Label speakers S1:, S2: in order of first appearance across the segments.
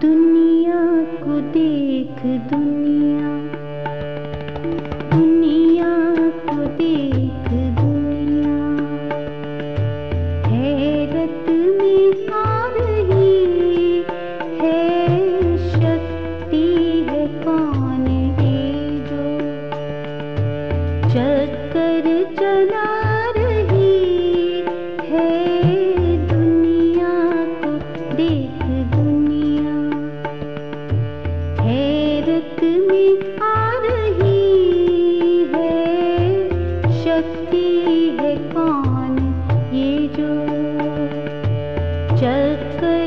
S1: दुनिया को देख दुनिया चक्र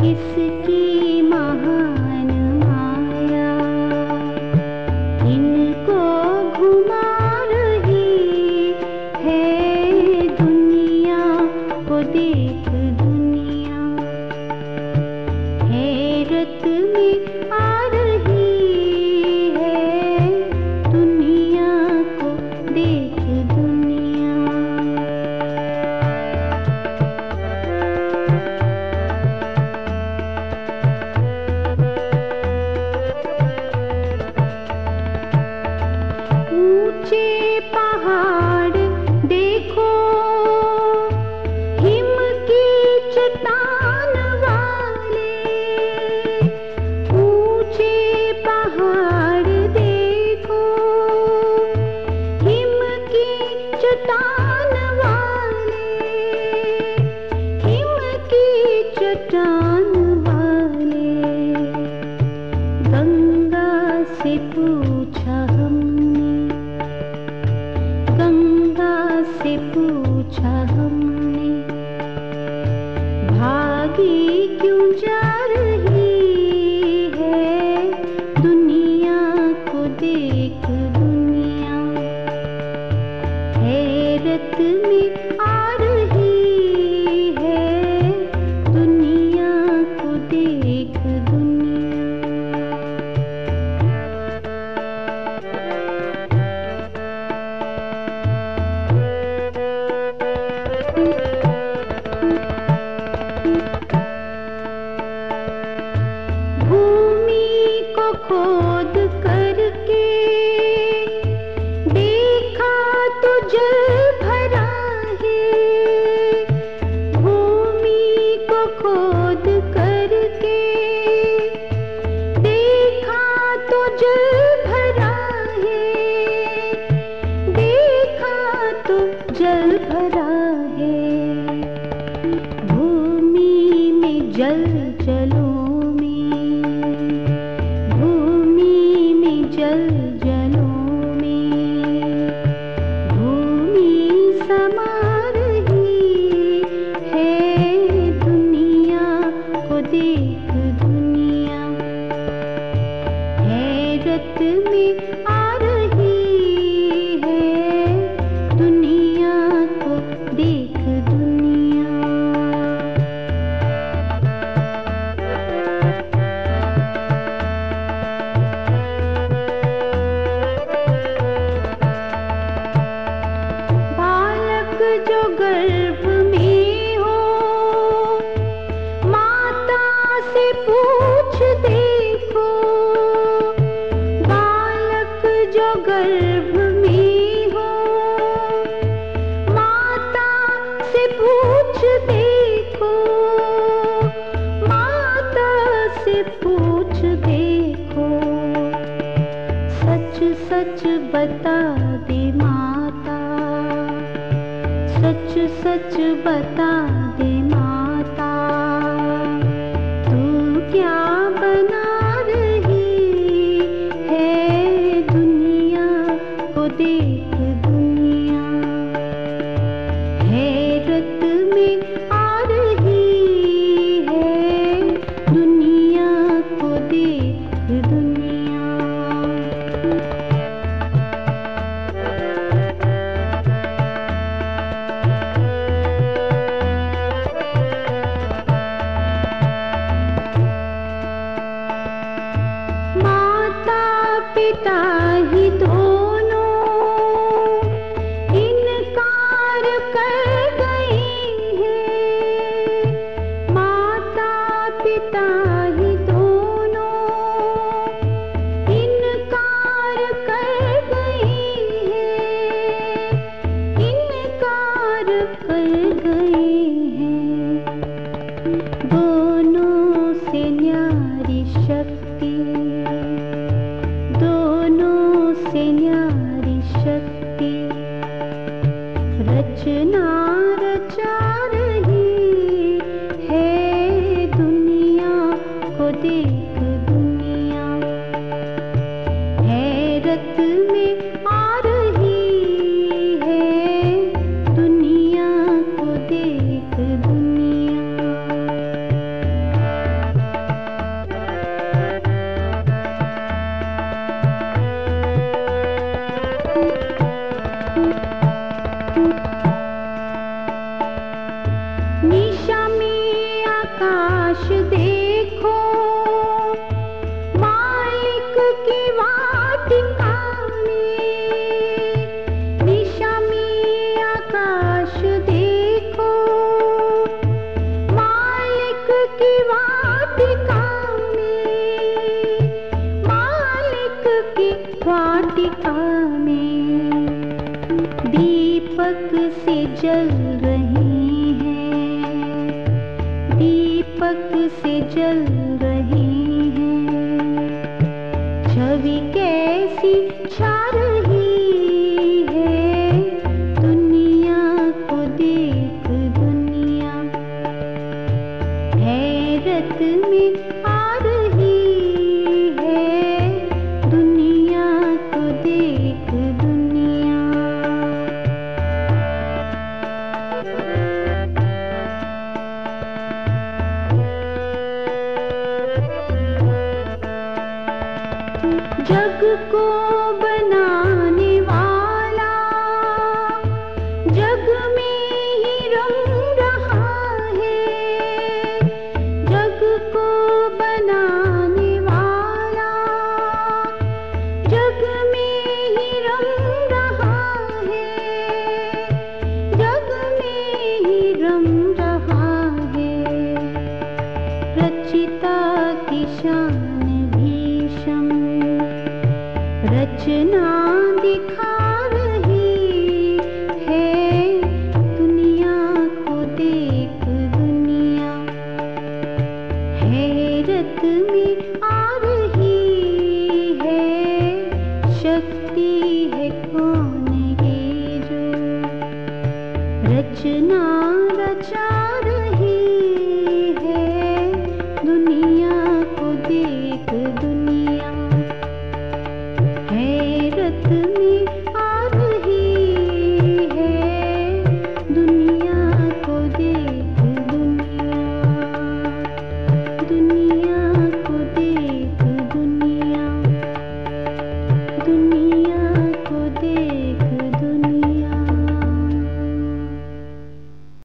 S1: किसकी महान माया। इनको घुमा रही है दुनिया को देख दुनिया। हैरत में पूछा हमने भागी क्यों जा रही போ बता दे माता। सच सच बता गई दीपक से जल रही है दीपक से जल रही को बना रचना दिखा रही है। दुनिया को देख दुनिया हैरत में आ रही है। शक्ति है कौन ये जो रचना